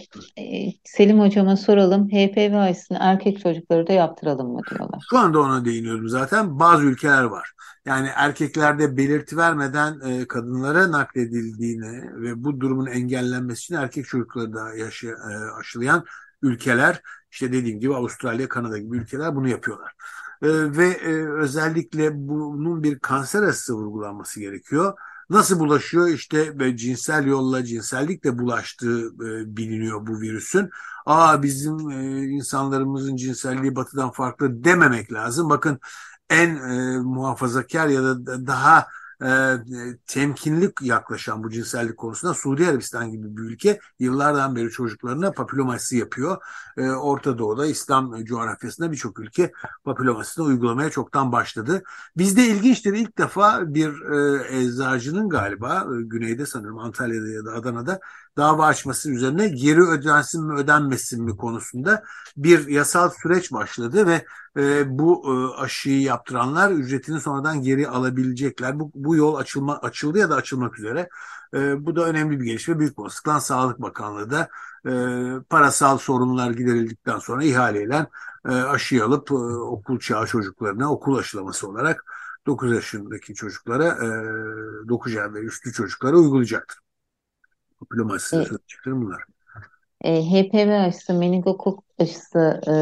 Selim hocama soralım. HPV aşısını erkek çocukları da yaptıralım mı diyorlar. Şu anda ona değiniyorum zaten. Bazı ülkeler var. Yani erkeklerde belirti vermeden e, kadınlara nakledildiğini ve bu durumun engellenmesi için erkek çocukları da yaşı, e, aşılayan ülkeler işte dediğim gibi Avustralya, Kanada gibi ülkeler bunu yapıyorlar. E, ve e, özellikle bunun bir kanser hastası vurgulanması gerekiyor. Nasıl bulaşıyor? İşte e, cinsel yolla cinsellikle bulaştığı e, biliniyor bu virüsün. Aa bizim e, insanlarımızın cinselliği batıdan farklı dememek lazım. Bakın en e, muhafazakar ya da daha e, temkinli yaklaşan bu cinsellik konusunda Suudi Arabistan gibi bir ülke yıllardan beri çocuklarına papiloması yapıyor. E, Orta Doğu'da İslam coğrafyasında birçok ülke papilomasını uygulamaya çoktan başladı. Bizde ilginçtir ilk defa bir e, eczacının galiba e, güneyde sanırım Antalya'da ya da Adana'da dava açması üzerine geri ödensin mi ödenmesin mi konusunda bir yasal süreç başladı ve e, bu e, aşıyı yaptıranlar ücretini sonradan geri alabilecekler. Bu, bu yol açılma açıldı ya da açılmak üzere. E, bu da önemli bir gelişme. Büyük olasılıkla Sağlık Bakanlığı da e, parasal sorunlar giderildikten sonra ihaleyle e, aşıyı alıp e, okul çağı çocuklarına okul aşılaması olarak 9 yaşındaki çocuklara, e, 9 yaş ve üstü çocuklara uygulayacaktır. Diplomasisi evet. sözcükleri bunlar. E, HPV aşısı, meningokok aşısı e,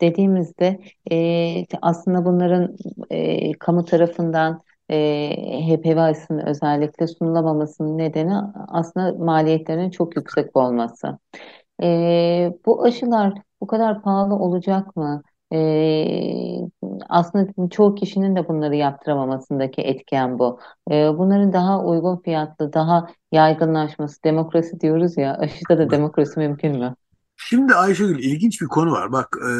dediğimizde e, aslında bunların e, kamu tarafından e, HPV aşısının özellikle sunulamamasının nedeni aslında maliyetlerinin çok yüksek olması. E, bu aşılar bu kadar pahalı olacak mı? Ee, aslında çoğu kişinin de bunları yaptıramamasındaki etken bu. Ee, bunların daha uygun fiyatlı, daha yaygınlaşması, demokrasi diyoruz ya, aşıda da demokrasi mümkün mü? Şimdi Ayşegül ilginç bir konu var. Bak e,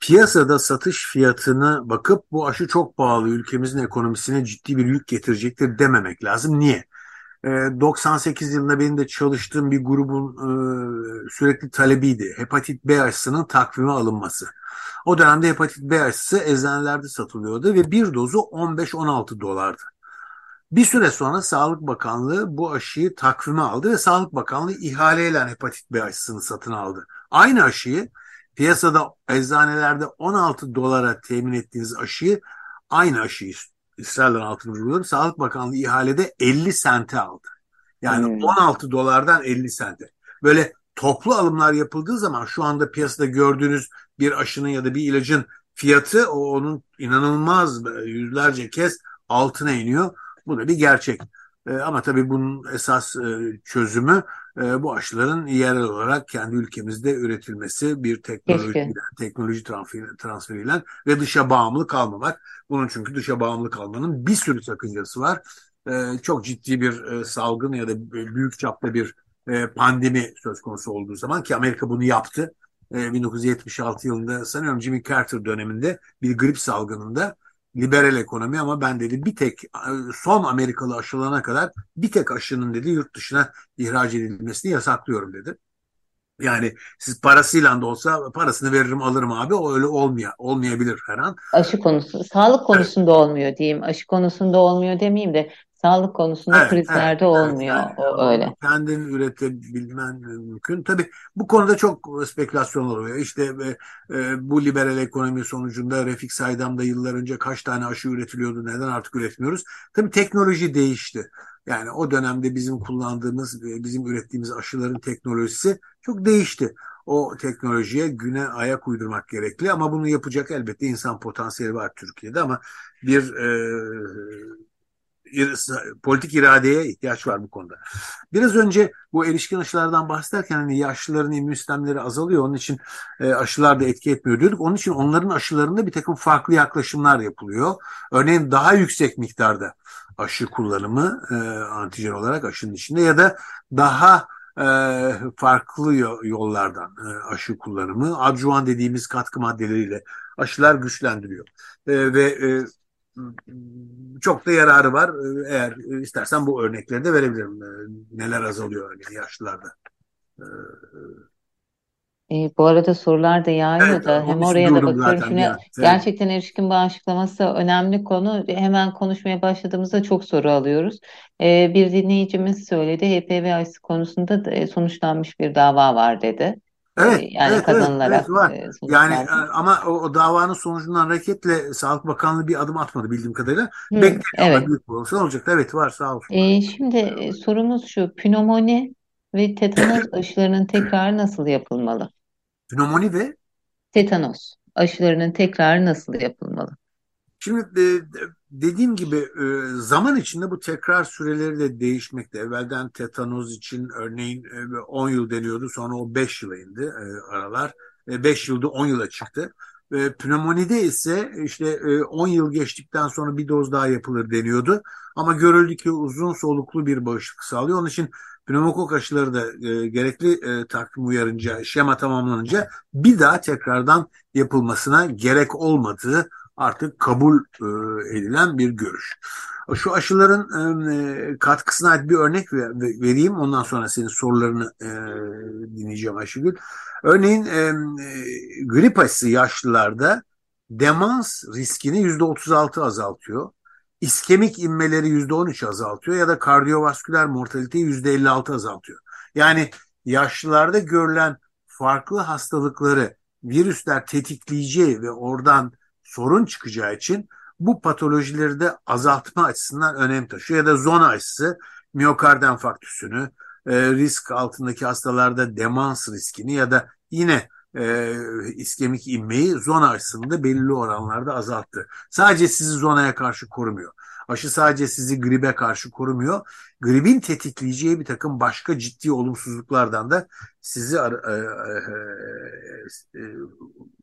piyasada satış fiyatına bakıp bu aşı çok pahalı ülkemizin ekonomisine ciddi bir yük getirecektir dememek lazım. Niye? 98 yılında benim de çalıştığım bir grubun e, sürekli talebiydi. Hepatit B aşısının takvime alınması. O dönemde hepatit B aşısı eczanelerde satılıyordu ve bir dozu 15-16 dolardı. Bir süre sonra Sağlık Bakanlığı bu aşıyı takvime aldı ve Sağlık Bakanlığı ihaleyle hepatit B aşısını satın aldı. Aynı aşıyı piyasada eczanelerde 16 dolara temin ettiğiniz aşıyı aynı aşıyı ısrarla altını vurguluyorum. Sağlık Bakanlığı ihalede 50 sente aldı. Yani hmm. 16 dolardan 50 sente. Böyle toplu alımlar yapıldığı zaman şu anda piyasada gördüğünüz bir aşının ya da bir ilacın fiyatı o onun inanılmaz yüzlerce kez altına iniyor. Bu da bir gerçek. E, ama tabii bunun esas e, çözümü e, bu aşıların yerel olarak kendi ülkemizde üretilmesi bir teknoloji teknoloji transferi, transferiyle ve dışa bağımlı kalmamak. Bunun çünkü dışa bağımlı kalmanın bir sürü sakıncası var. E, çok ciddi bir e, salgın ya da büyük çapta bir e, pandemi söz konusu olduğu zaman ki Amerika bunu yaptı. 1976 e, yılında sanıyorum Jimmy Carter döneminde bir grip salgınında liberal ekonomi ama ben dedi bir tek son Amerikalı aşılana kadar bir tek aşının dedi yurt dışına ihraç edilmesini yasaklıyorum dedi. Yani siz parasıyla da olsa parasını veririm alırım abi o öyle olmuyor olmayabilir her an. Aşı konusu sağlık konusunda evet. olmuyor diyeyim aşı konusunda olmuyor demeyeyim de Sağlık konusunda Evet, krizlerde evet, olmuyor yani o öyle. kendin üretebilmen mümkün. Tabii bu konuda çok spekülasyon oluyor. İşte e, e, bu liberal ekonomi sonucunda Refik Saydam'da yıllar önce kaç tane aşı üretiliyordu, neden artık üretmiyoruz? Tabii teknoloji değişti. Yani o dönemde bizim kullandığımız, bizim ürettiğimiz aşıların teknolojisi çok değişti. O teknolojiye güne ayak uydurmak gerekli ama bunu yapacak elbette insan potansiyeli var Türkiye'de ama bir e, politik iradeye ihtiyaç var bu konuda. Biraz önce bu erişkin aşılardan bahsederken hani yaşlıların immün sistemleri azalıyor. Onun için e, aşılar da etki etmiyor diyorduk. Onun için onların aşılarında bir takım farklı yaklaşımlar yapılıyor. Örneğin daha yüksek miktarda aşı kullanımı e, antijen olarak aşının içinde ya da daha e, farklı yollardan aşı kullanımı adjuvan dediğimiz katkı maddeleriyle aşılar güçlendiriyor. Ve çok da yararı var. Eğer istersen bu örnekleri de verebilirim. Neler azalıyor yani yaşlılarda. E, bu arada sorular da yağıyor Evet, da hem oraya da bakıyorum. Şimdi Evet. gerçekten erişkin bağışıklaması önemli konu. Hemen konuşmaya başladığımızda çok soru alıyoruz. E, bir dinleyicimiz söyledi HPV aşısı konusunda da, e, sonuçlanmış bir dava var dedi. Evet, yani evet, kazanılarak evet, var. e, Yani sonuçlandı. ama o, o davanın sonucundan hareketle Sağlık Bakanlığı bir adım atmadı bildiğim kadarıyla. Hı, ama evet. büyük olacak. Evet var sağ olsunlar. E, şimdi e, sorumuz şu, pnömoni ve tetanos (coughs) aşılarının tekrarı nasıl yapılmalı? Pnömoni ve Tetanos aşılarının tekrarı nasıl yapılmalı? Şimdi e, dediğim gibi e, zaman içinde bu tekrar süreleri de değişmekte. Evvelden tetanoz için örneğin e, 10 yıl deniyordu sonra o 5 yıla indi e, aralar. 5 yılda 10 yıla çıktı. E, pnömonide ise işte e, 10 yıl geçtikten sonra bir doz daha yapılır deniyordu. Ama görüldü ki uzun soluklu bir bağışıklık sağlıyor. Onun için pneumokok aşıları da e, gerekli e, takvim uyarınca, şema tamamlanınca bir daha tekrardan yapılmasına gerek olmadığı artık kabul e, edilen bir görüş. Şu aşıların e, katkısına ait bir örnek vereyim. Ondan sonra senin sorularını e, dinleyeceğim Ayşegül. Örneğin e, grip aşısı yaşlılarda demans riskini %36 azaltıyor. İskemik inmeleri %13 azaltıyor ya da kardiyovasküler mortaliteyi %56 azaltıyor. Yani yaşlılarda görülen farklı hastalıkları virüsler tetikleyeceği ve oradan sorun çıkacağı için bu patolojileri de azaltma açısından önem taşıyor. Ya da zona aşısı miyokard enfarktüsünü, e, risk altındaki hastalarda demans riskini ya da yine e, iskemik inmeyi zona aşısında belirli oranlarda azalttı. Sadece sizi zonaya karşı korumuyor. Aşı sadece sizi gribe karşı korumuyor. Gribin tetikleyeceği bir takım başka ciddi olumsuzluklardan da sizi e, e, e,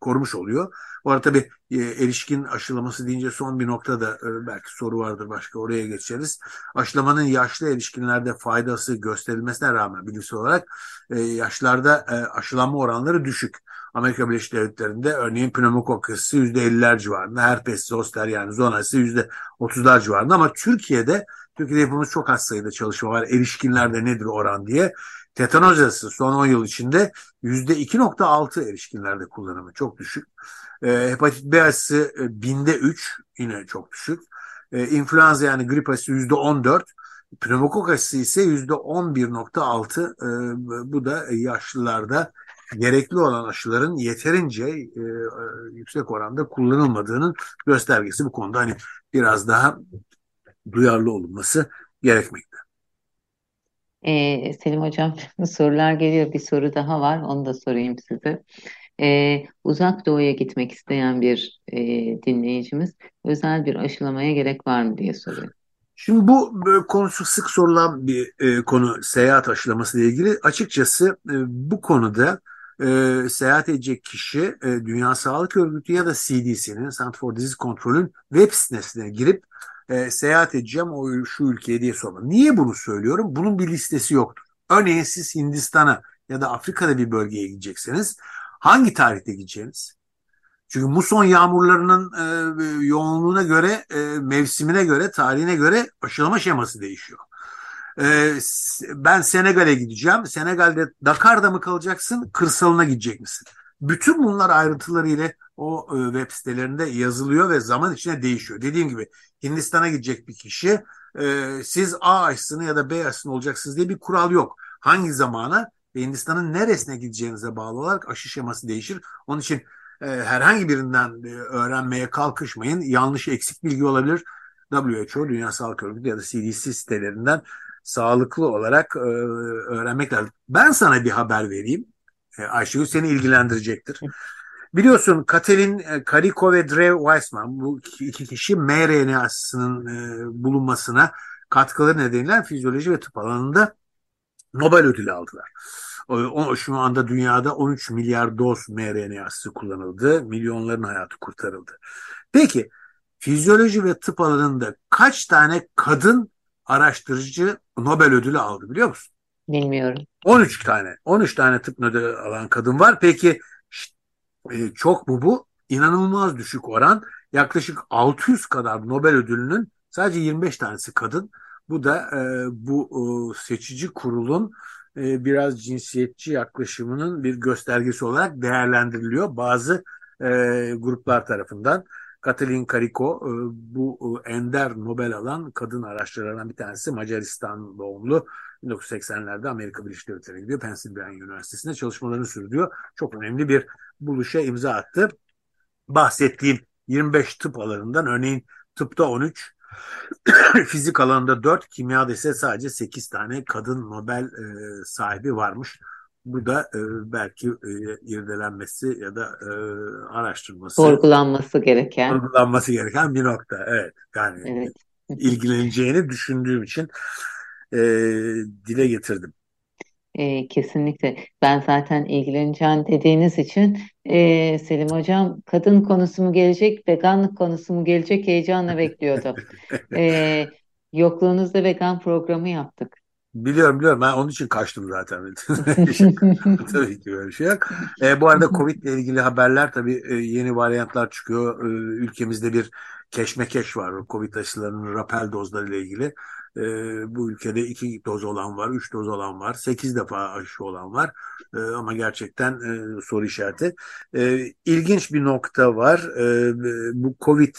korumuş oluyor. Bu arada tabii e, erişkin aşılaması deyince son bir noktada e, belki soru vardır başka oraya geçeriz. Aşılamanın yaşlı erişkinlerde faydası gösterilmesine rağmen bilimsel olarak e, yaşlarda e, aşılanma oranları düşük. Amerika Birleşik Devletleri'nde örneğin pneumokok aşısı %50'ler civarında, herpes zoster yani zona aşısı %30'lar civarında ama Türkiye'de Türkiye'de yapılmış çok az sayıda çalışma var. Erişkinlerde nedir oran diye. Tetanoz aşısı son 10 yıl içinde %2.6 erişkinlerde kullanımı çok düşük. E, hepatit B aşısı e, binde 3 yine çok düşük. E, influenza yani grip aşısı %14. Pneumokok aşısı ise %11.6. E, bu da yaşlılarda gerekli olan aşıların yeterince e, e, yüksek oranda kullanılmadığının göstergesi bu konuda hani biraz daha duyarlı olunması gerekmekte. Ee, Selim Hocam (laughs) sorular geliyor. Bir soru daha var. Onu da sorayım size. Ee, uzak doğuya gitmek isteyen bir e, dinleyicimiz özel bir aşılamaya gerek var mı diye soruyor. Şimdi bu konusu sık sorulan bir e, konu seyahat aşılaması ile ilgili. Açıkçası e, bu konuda e, seyahat edecek kişi e, Dünya Sağlık Örgütü ya da CDC'nin Center for Disease Control'ün web sitesine girip e, seyahat edeceğim o şu ülkeye diye sormalı. Niye bunu söylüyorum? Bunun bir listesi yoktur. Örneğin siz Hindistan'a ya da Afrika'da bir bölgeye gidecekseniz hangi tarihte gideceğiniz? Çünkü muson yağmurlarının e, yoğunluğuna göre, e, mevsimine göre, tarihine göre aşılama şeması değişiyor. E, ben Senegal'e gideceğim. Senegal'de Dakar'da mı kalacaksın, kırsalına gidecek misin? Bütün bunlar ayrıntılarıyla o e, web sitelerinde yazılıyor ve zaman içinde değişiyor. Dediğim gibi Hindistan'a gidecek bir kişi e, siz A aşısını ya da B aşısını olacaksınız diye bir kural yok. Hangi zamana ve Hindistan'ın neresine gideceğinize bağlı olarak aşı şeması değişir. Onun için e, herhangi birinden e, öğrenmeye kalkışmayın. Yanlış eksik bilgi olabilir. WHO, Dünya Sağlık Örgütü ya da CDC sitelerinden sağlıklı olarak e, öğrenmek lazım. Ben sana bir haber vereyim. E, Ayşegül seni ilgilendirecektir. Biliyorsun Katalin Kariko ve Drew Weissman bu iki kişi mRNA'sının e, bulunmasına katkıları nedeniyle fizyoloji ve tıp alanında Nobel ödülü aldılar. O, şu anda dünyada 13 milyar doz mRNA'sı kullanıldı. Milyonların hayatı kurtarıldı. Peki fizyoloji ve tıp alanında kaç tane kadın araştırıcı Nobel ödülü aldı biliyor musun? Bilmiyorum. 13 tane. 13 tane tıp ödülü alan kadın var. Peki e, çok mu bu? İnanılmaz düşük oran. Yaklaşık 600 kadar Nobel ödülünün sadece 25 tanesi kadın. Bu da e, bu e, seçici kurulun e, biraz cinsiyetçi yaklaşımının bir göstergesi olarak değerlendiriliyor bazı e, gruplar tarafından. Katalin Kariko e, bu e, ender Nobel alan kadın araştırıcılarından bir tanesi Macaristan doğumlu 1980'lerde Amerika Birleşik Devletleri'ne gidiyor. Pennsylvania Üniversitesi'nde çalışmalarını sürdürüyor. Çok önemli bir buluşa imza attı. Bahsettiğim 25 tıp alanından örneğin tıpta 13, (coughs) fizik alanında 4, kimyada ise sadece 8 tane kadın Nobel e, sahibi varmış. Bu da e, belki e, irdelenmesi ya da e, araştırılması. Sorgulanması gereken. Sorgulanması gereken bir nokta. Evet. Yani evet. ilgileneceğini düşündüğüm için e, dile getirdim. E, kesinlikle. Ben zaten ilgileneceğim dediğiniz için e, Selim Hocam kadın konusu mu gelecek, veganlık konusu mu gelecek heyecanla bekliyordum. e, (laughs) yokluğunuzda vegan programı yaptık. Biliyorum biliyorum ben onun için kaçtım zaten. (laughs) tabii ki böyle şey yok. E, bu arada Covid ile ilgili haberler tabii e, yeni varyantlar çıkıyor. E, ülkemizde bir keşmekeş var. Covid aşılarının rapel dozları ile ilgili. E, bu ülkede iki doz olan var, üç doz olan var, sekiz defa aşı olan var. E, ama gerçekten e, soru işareti. E, ilginç bir nokta var. E, bu Covid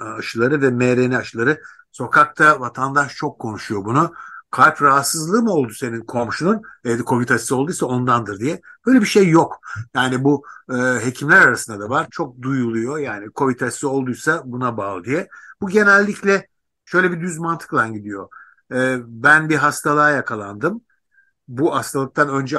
aşıları ve mRNA aşıları sokakta vatandaş çok konuşuyor bunu kalp rahatsızlığı mı oldu senin komşunun? E, Covid aşısı olduysa ondandır diye. Böyle bir şey yok. Yani bu e, hekimler arasında da var. Çok duyuluyor. Yani Covid aşısı olduysa buna bağlı diye. Bu genellikle şöyle bir düz mantıkla gidiyor. E, ben bir hastalığa yakalandım. Bu hastalıktan önce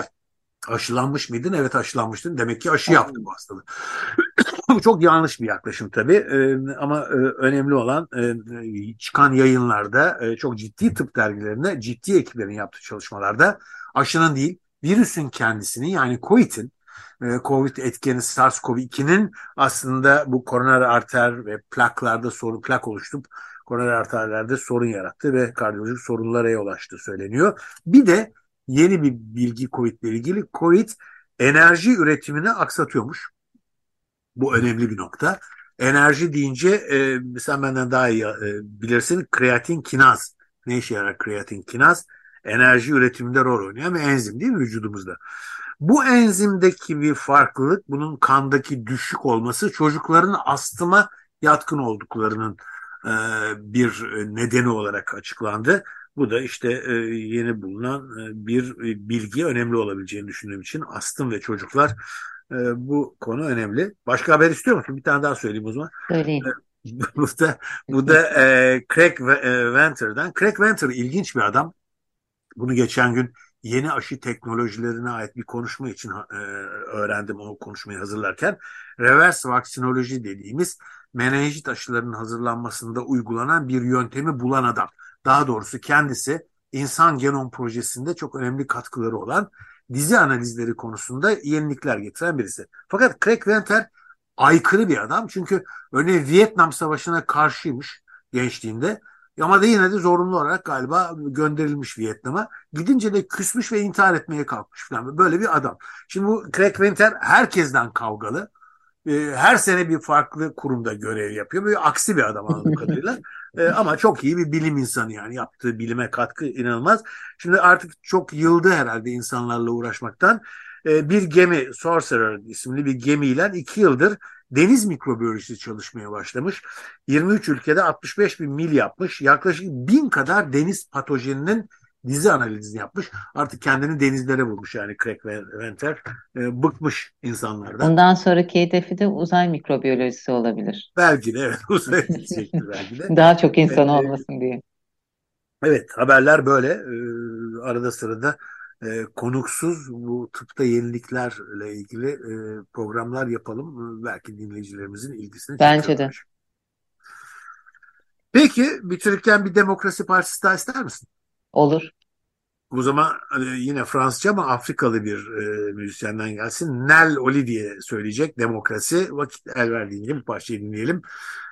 aşılanmış mıydın? Evet aşılanmıştın. Demek ki aşı yaptı bu hastalığı. (coughs) Bu çok yanlış bir yaklaşım tabii ee, ama e, önemli olan e, çıkan yayınlarda e, çok ciddi tıp dergilerinde ciddi ekiplerin yaptığı çalışmalarda aşının değil virüsün kendisini yani COVID'in COVID etkeni SARS-CoV-2'nin aslında bu koroner arter ve plaklarda sorun plak oluşturup koroner arterlerde sorun yarattı ve kardiyolojik sorunlara yol açtığı söyleniyor. Bir de yeni bir bilgi COVID ile ilgili COVID enerji üretimini aksatıyormuş. Bu önemli bir nokta. Enerji deyince e, sen benden daha iyi e, bilirsin kreatin kinaz. Ne işe yarar kreatin kinaz? Enerji üretiminde rol oynayan bir enzim değil mi vücudumuzda? Bu enzimdeki bir farklılık bunun kandaki düşük olması çocukların astıma yatkın olduklarının bir nedeni olarak açıklandı. Bu da işte e, yeni bulunan e, bir e, bilgi önemli olabileceğini düşündüğüm için astım ve çocuklar e, bu konu önemli. Başka haber istiyor musun? Bir tane daha söyleyeyim o zaman. Söyleyin. (laughs) bu da, bu da e, Craig e, Venter'dan. Craig Venter ilginç bir adam. Bunu geçen gün yeni aşı teknolojilerine ait bir konuşma için e, öğrendim o konuşmayı hazırlarken. Reverse vaksinoloji dediğimiz menenjit aşılarının hazırlanmasında uygulanan bir yöntemi bulan adam. Daha doğrusu kendisi insan genom projesinde çok önemli katkıları olan dizi analizleri konusunda yenilikler getiren birisi. Fakat Craig Venter aykırı bir adam. Çünkü örneğin Vietnam Savaşı'na karşıymış gençliğinde. Ama da yine de zorunlu olarak galiba gönderilmiş Vietnam'a. Gidince de küsmüş ve intihar etmeye kalkmış falan. Böyle bir adam. Şimdi bu Craig Venter herkesten kavgalı. Her sene bir farklı kurumda görev yapıyor. Böyle aksi bir adam anladığım (laughs) kadarıyla. E, ama çok iyi bir bilim insanı yani yaptığı bilime katkı inanılmaz. Şimdi artık çok yıldı herhalde insanlarla uğraşmaktan. e, bir gemi Sorcerer isimli bir gemiyle iki yıldır deniz mikrobiyolojisi çalışmaya başlamış. 23 ülkede 65 bin mil yapmış. Yaklaşık bin kadar deniz patojeninin dizi analizini yapmış. Artık kendini denizlere vurmuş yani Craig Venter. E, bıkmış insanlardan. Ondan sonraki hedefi de uzay mikrobiyolojisi olabilir. Belki de evet uzaya (laughs) gidecektir belki de. Daha çok insan evet, olmasın diye. Evet haberler böyle. Ee, arada sırada e, konuksuz bu tıpta yeniliklerle ilgili e, programlar yapalım. Belki dinleyicilerimizin ilgisini Bence de. Peki bitirirken bir demokrasi partisi daha ister misin? Olur. O zaman hani yine Fransızca ama Afrikalı bir e, müzisyenden gelsin. Nel Oli diye söyleyecek demokrasi. Vakit el verdiğince bu parçayı dinleyelim.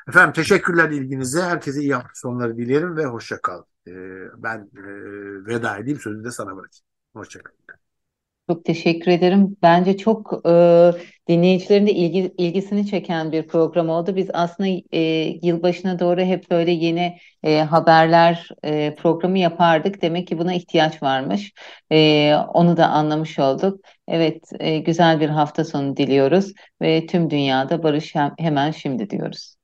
Efendim teşekkürler ilginize. Herkese iyi hafta sonları dilerim ve hoşça kal. E, ben e, veda edeyim sözü de sana bırakayım. Hoşça kal. Çok teşekkür ederim. Bence çok e, dinleyicilerin de ilgi, ilgisini çeken bir program oldu. Biz aslında e, yılbaşına doğru hep böyle yeni e, haberler e, programı yapardık. Demek ki buna ihtiyaç varmış. E, onu da anlamış olduk. Evet, e, güzel bir hafta sonu diliyoruz ve tüm dünyada barış hem, hemen şimdi diyoruz.